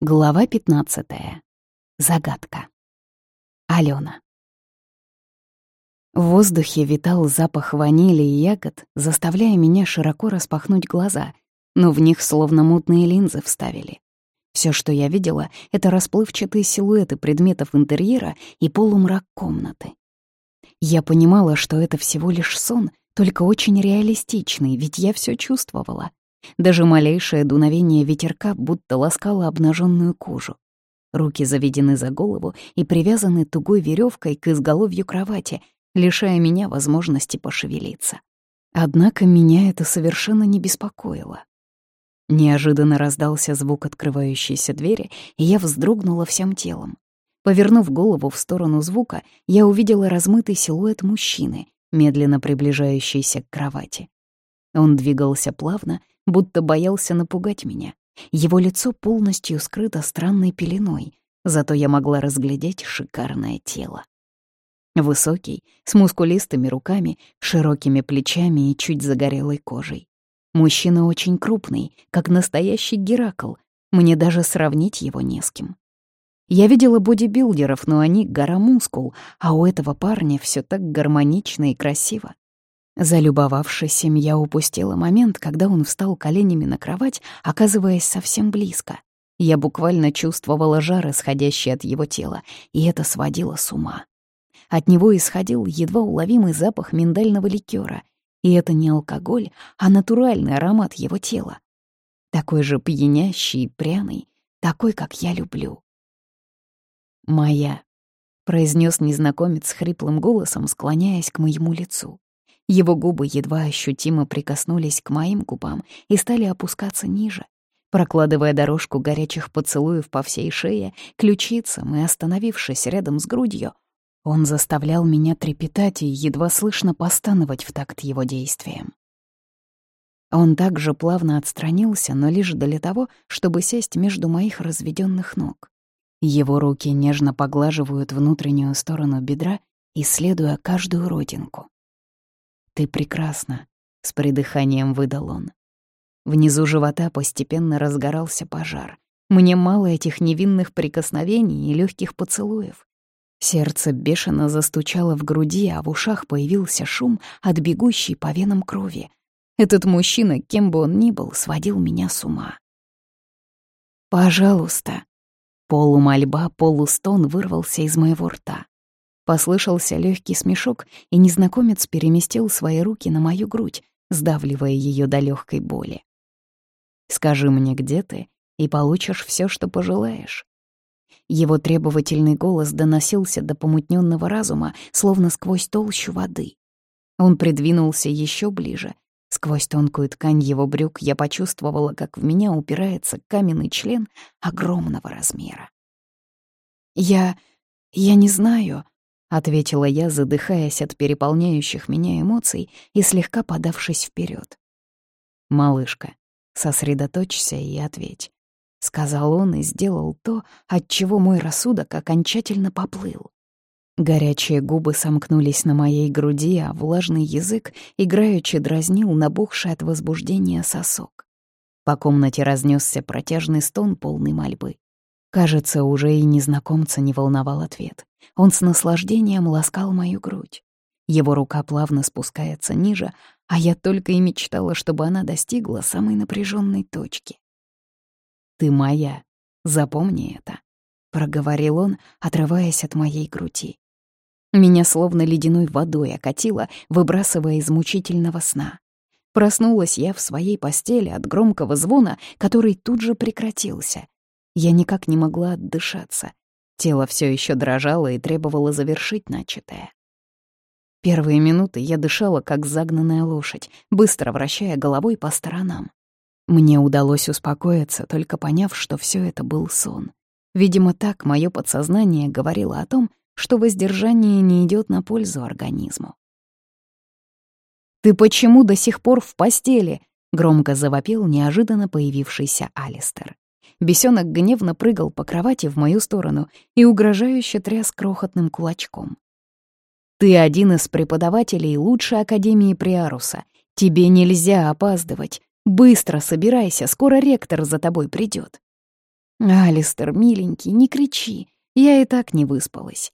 Глава 15. Загадка. Алена. В воздухе витал запах ванили и ягод, заставляя меня широко распахнуть глаза, но в них словно мутные линзы вставили. Все, что я видела, — это расплывчатые силуэты предметов интерьера и полумрак комнаты. Я понимала, что это всего лишь сон, только очень реалистичный, ведь я все чувствовала. Даже малейшее дуновение ветерка будто ласкало обнаженную кожу. Руки заведены за голову и привязаны тугой веревкой к изголовью кровати, лишая меня возможности пошевелиться. Однако меня это совершенно не беспокоило. Неожиданно раздался звук открывающейся двери, и я вздрогнула всем телом. Повернув голову в сторону звука, я увидела размытый силуэт мужчины, медленно приближающийся к кровати. Он двигался плавно, будто боялся напугать меня. Его лицо полностью скрыто странной пеленой, зато я могла разглядеть шикарное тело. Высокий, с мускулистыми руками, широкими плечами и чуть загорелой кожей. Мужчина очень крупный, как настоящий Геракл. Мне даже сравнить его не с кем. Я видела бодибилдеров, но они — гора мускул, а у этого парня все так гармонично и красиво. Залюбовавшись им, я упустила момент, когда он встал коленями на кровать, оказываясь совсем близко. Я буквально чувствовала жар, исходящий от его тела, и это сводило с ума. От него исходил едва уловимый запах миндального ликера, и это не алкоголь, а натуральный аромат его тела. Такой же пьянящий и пряный, такой, как я люблю. «Моя», — произнес незнакомец хриплым голосом, склоняясь к моему лицу. Его губы едва ощутимо прикоснулись к моим губам и стали опускаться ниже, прокладывая дорожку горячих поцелуев по всей шее, ключицам и остановившись рядом с грудью, он заставлял меня трепетать и едва слышно постановать в такт его действиям. Он также плавно отстранился, но лишь для того, чтобы сесть между моих разведённых ног. Его руки нежно поглаживают внутреннюю сторону бедра, исследуя каждую родинку. «Ты прекрасна», — с придыханием выдал он. Внизу живота постепенно разгорался пожар. Мне мало этих невинных прикосновений и легких поцелуев. Сердце бешено застучало в груди, а в ушах появился шум от бегущей по венам крови. Этот мужчина, кем бы он ни был, сводил меня с ума. «Пожалуйста!» Полумольба, полустон вырвался из моего рта. Послышался легкий смешок, и незнакомец переместил свои руки на мою грудь, сдавливая ее до легкой боли. «Скажи мне, где ты, и получишь все, что пожелаешь». Его требовательный голос доносился до помутненного разума, словно сквозь толщу воды. Он придвинулся еще ближе. Сквозь тонкую ткань его брюк я почувствовала, как в меня упирается каменный член огромного размера. «Я... я не знаю», — ответила я, задыхаясь от переполняющих меня эмоций и слегка подавшись вперед. «Малышка, сосредоточься и ответь», — сказал он и сделал то, от чего мой рассудок окончательно поплыл. Горячие губы сомкнулись на моей груди, а влажный язык играючи дразнил набухший от возбуждения сосок. По комнате разнесся протяжный стон полный мольбы. Кажется, уже и незнакомца не волновал ответ. Он с наслаждением ласкал мою грудь. Его рука плавно спускается ниже, а я только и мечтала, чтобы она достигла самой напряженной точки. «Ты моя, запомни это», — проговорил он, отрываясь от моей груди. Меня словно ледяной водой окатило, выбрасывая из мучительного сна. Проснулась я в своей постели от громкого звона, который тут же прекратился. Я никак не могла отдышаться. Тело все еще дрожало и требовало завершить начатое. Первые минуты я дышала, как загнанная лошадь, быстро вращая головой по сторонам. Мне удалось успокоиться, только поняв, что все это был сон. Видимо, так мое подсознание говорило о том, что воздержание не идет на пользу организму. «Ты почему до сих пор в постели?» — громко завопил неожиданно появившийся Алистер. Бесенок гневно прыгал по кровати в мою сторону и угрожающе тряс крохотным кулачком. «Ты один из преподавателей лучшей академии Приаруса. Тебе нельзя опаздывать. Быстро собирайся, скоро ректор за тобой придет. «Алистер, миленький, не кричи, я и так не выспалась».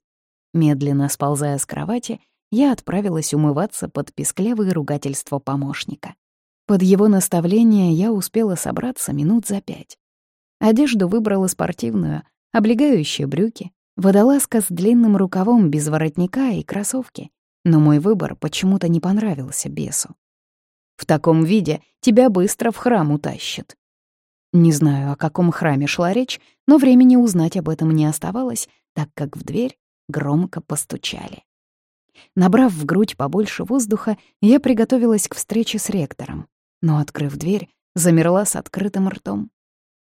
Медленно сползая с кровати, я отправилась умываться под песклявые ругательства помощника. Под его наставление я успела собраться минут за пять. Одежду выбрала спортивную, облегающие брюки, водолазка с длинным рукавом без воротника и кроссовки. Но мой выбор почему-то не понравился бесу. В таком виде тебя быстро в храм утащат. Не знаю, о каком храме шла речь, но времени узнать об этом не оставалось, так как в дверь громко постучали. Набрав в грудь побольше воздуха, я приготовилась к встрече с ректором, но, открыв дверь, замерла с открытым ртом.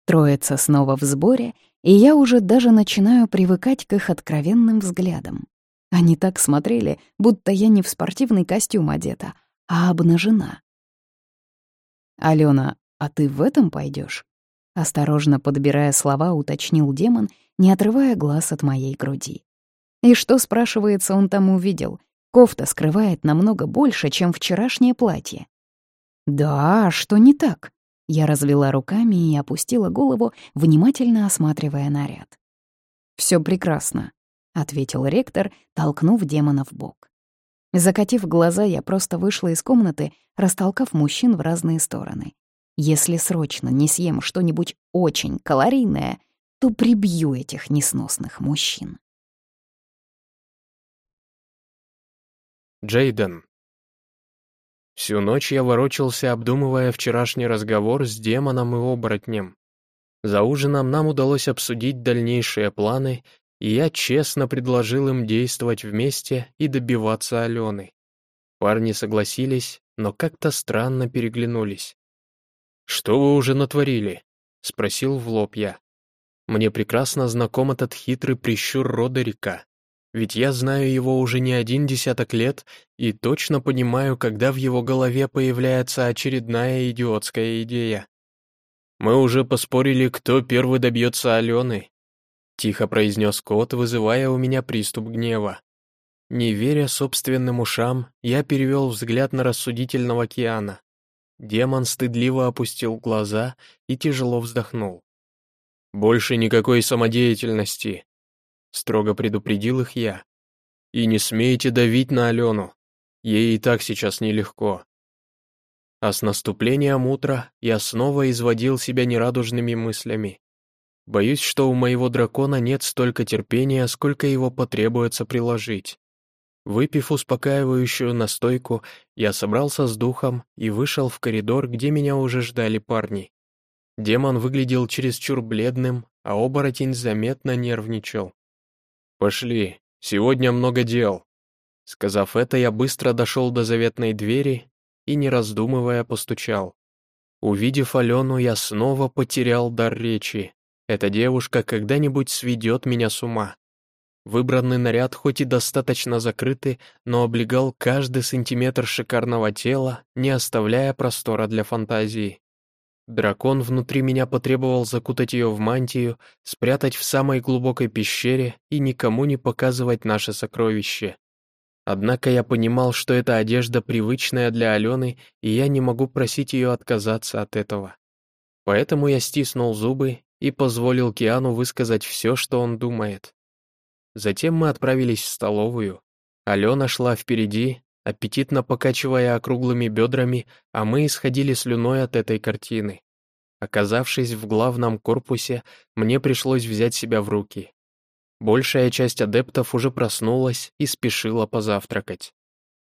Троица снова в сборе, и я уже даже начинаю привыкать к их откровенным взглядам. Они так смотрели, будто я не в спортивный костюм одета, а обнажена. «Алена, а ты в этом пойдешь? Осторожно подбирая слова, уточнил демон, не отрывая глаз от моей груди. И что, спрашивается, он там увидел? Кофта скрывает намного больше, чем вчерашнее платье. «Да, что не так?» Я развела руками и опустила голову, внимательно осматривая наряд. Все прекрасно», — ответил ректор, толкнув демона в бок. Закатив глаза, я просто вышла из комнаты, растолкав мужчин в разные стороны. Если срочно не съем что-нибудь очень калорийное, то прибью этих несносных мужчин. Джейден. Всю ночь я ворочался, обдумывая вчерашний разговор с демоном и оборотнем. За ужином нам удалось обсудить дальнейшие планы, и я честно предложил им действовать вместе и добиваться Алены. Парни согласились, но как-то странно переглянулись. «Что вы уже натворили?» — спросил в лоб я. Мне прекрасно знаком этот хитрый прищур Родерика, ведь я знаю его уже не один десяток лет и точно понимаю, когда в его голове появляется очередная идиотская идея. Мы уже поспорили, кто первый добьется Алены, Тихо произнес кот, вызывая у меня приступ гнева. Не веря собственным ушам, я перевел взгляд на рассудительного океана. Демон стыдливо опустил глаза и тяжело вздохнул. «Больше никакой самодеятельности», — строго предупредил их я. «И не смейте давить на Алену, ей и так сейчас нелегко». А с наступлением утра я снова изводил себя нерадужными мыслями. Боюсь, что у моего дракона нет столько терпения, сколько его потребуется приложить. Выпив успокаивающую настойку, я собрался с духом и вышел в коридор, где меня уже ждали парни. Демон выглядел чересчур бледным, а оборотень заметно нервничал. «Пошли, сегодня много дел». Сказав это, я быстро дошел до заветной двери и, не раздумывая, постучал. Увидев Алену, я снова потерял дар речи. Эта девушка когда-нибудь сведет меня с ума. Выбранный наряд хоть и достаточно закрытый, но облегал каждый сантиметр шикарного тела, не оставляя простора для фантазии. Дракон внутри меня потребовал закутать ее в мантию, спрятать в самой глубокой пещере и никому не показывать наше сокровище. Однако я понимал, что эта одежда привычная для Алены, и я не могу просить ее отказаться от этого. Поэтому я стиснул зубы и позволил Киану высказать все, что он думает. Затем мы отправились в столовую. Алена шла впереди, аппетитно покачивая округлыми бедрами, а мы исходили слюной от этой картины. Оказавшись в главном корпусе, мне пришлось взять себя в руки. Большая часть адептов уже проснулась и спешила позавтракать.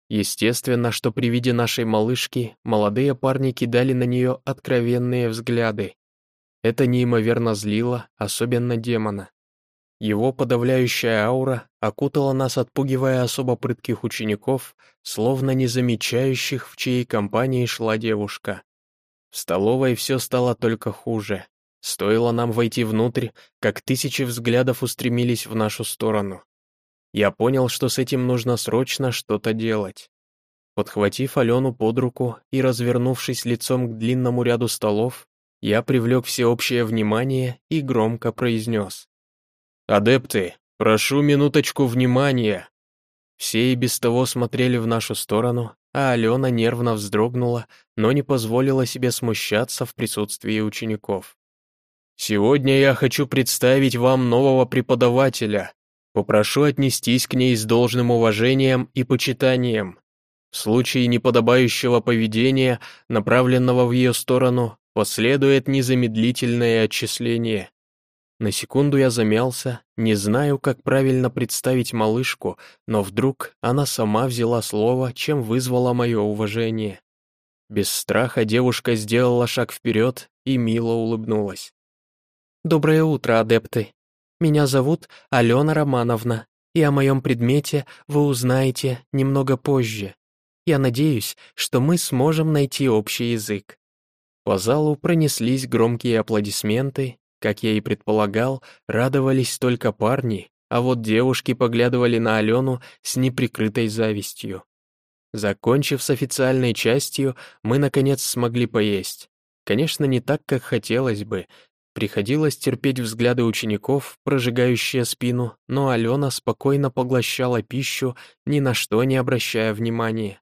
Естественно, что при виде нашей малышки молодые парни кидали на нее откровенные взгляды, это неимоверно злило, особенно демона. Его подавляющая аура окутала нас, отпугивая особо прытких учеников, словно не замечающих, в чьей компании шла девушка. В столовой все стало только хуже. Стоило нам войти внутрь, как тысячи взглядов устремились в нашу сторону. Я понял, что с этим нужно срочно что-то делать. Подхватив Алену под руку и развернувшись лицом к длинному ряду столов, я привлек всеобщее внимание и громко произнес. «Адепты, прошу минуточку внимания!» Все и без того смотрели в нашу сторону, а Алена нервно вздрогнула, но не позволила себе смущаться в присутствии учеников. Сегодня я хочу представить вам нового преподавателя. Попрошу отнестись к ней с должным уважением и почитанием. В случае неподобающего поведения, направленного в ее сторону, последует незамедлительное отчисление. На секунду я замялся, не знаю, как правильно представить малышку, но вдруг она сама взяла слово, чем вызвала мое уважение. Без страха девушка сделала шаг вперед и мило улыбнулась. «Доброе утро, адепты. Меня зовут Алена Романовна, и о моем предмете вы узнаете немного позже. Я надеюсь, что мы сможем найти общий язык». По залу пронеслись громкие аплодисменты, как я и предполагал, радовались только парни, а вот девушки поглядывали на Алену с неприкрытой завистью. Закончив с официальной частью, мы, наконец, смогли поесть. Конечно, не так, как хотелось бы. Приходилось терпеть взгляды учеников, прожигающие спину, но Алена спокойно поглощала пищу, ни на что не обращая внимания.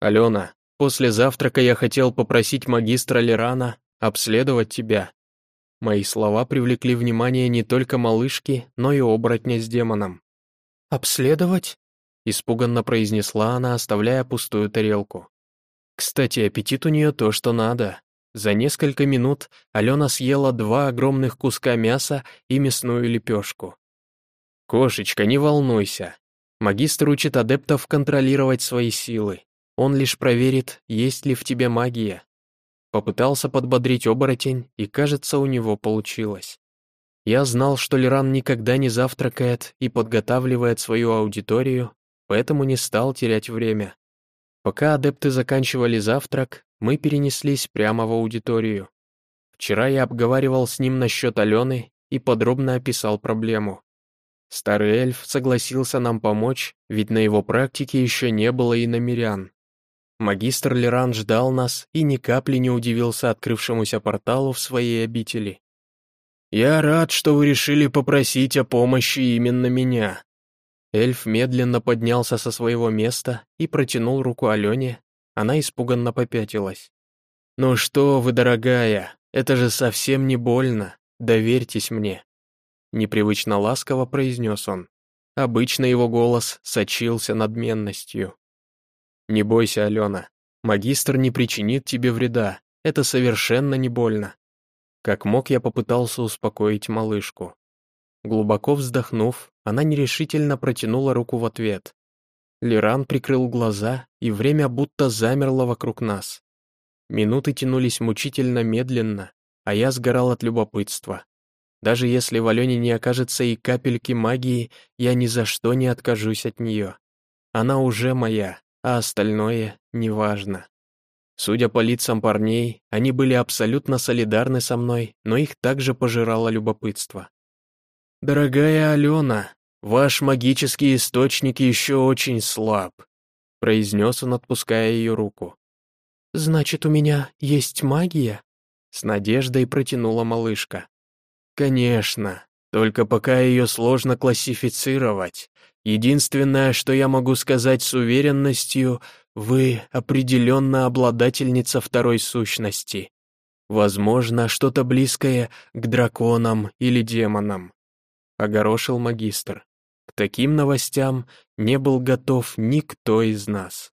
«Алена, после завтрака я хотел попросить магистра Лерана обследовать тебя». Мои слова привлекли внимание не только малышки, но и оборотня с демоном. «Обследовать?» — испуганно произнесла она, оставляя пустую тарелку. Кстати, аппетит у нее то, что надо. За несколько минут Алена съела два огромных куска мяса и мясную лепешку. «Кошечка, не волнуйся. Магистр учит адептов контролировать свои силы. Он лишь проверит, есть ли в тебе магия. Попытался подбодрить оборотень, и, кажется, у него получилось. Я знал, что Леран никогда не завтракает и подготавливает свою аудиторию, поэтому не стал терять время. Пока адепты заканчивали завтрак, мы перенеслись прямо в аудиторию. Вчера я обговаривал с ним насчет Алены и подробно описал проблему. Старый эльф согласился нам помочь, ведь на его практике еще не было и намерян. Магистр Леран ждал нас и ни капли не удивился открывшемуся порталу в своей обители. «Я рад, что вы решили попросить о помощи именно меня». Эльф медленно поднялся со своего места и протянул руку Алене, она испуганно попятилась. «Ну что вы, дорогая, это же совсем не больно, доверьтесь мне». Непривычно ласково произнес он. Обычно его голос сочился надменностью. «Не бойся, Алена. Магистр не причинит тебе вреда. Это совершенно не больно». Как мог, я попытался успокоить малышку. Глубоко вздохнув, она нерешительно протянула руку в ответ. Лиран прикрыл глаза, и время будто замерло вокруг нас. Минуты тянулись мучительно медленно, а я сгорал от любопытства. Даже если в Алене не окажется и капельки магии, я ни за что не откажусь от нее. Она уже моя, а остальное неважно. Судя по лицам парней, они были абсолютно солидарны со мной, но их также пожирало любопытство. «Дорогая Алена, ваш магический источник еще очень слаб», произнес он, отпуская ее руку. «Значит, у меня есть магия?» С надеждой протянула малышка. «Конечно, только пока ее сложно классифицировать. Единственное, что я могу сказать с уверенностью, вы определенно обладательница второй сущности. Возможно, что-то близкое к драконам или демонам. Огорошил магистр. К таким новостям не был готов никто из нас.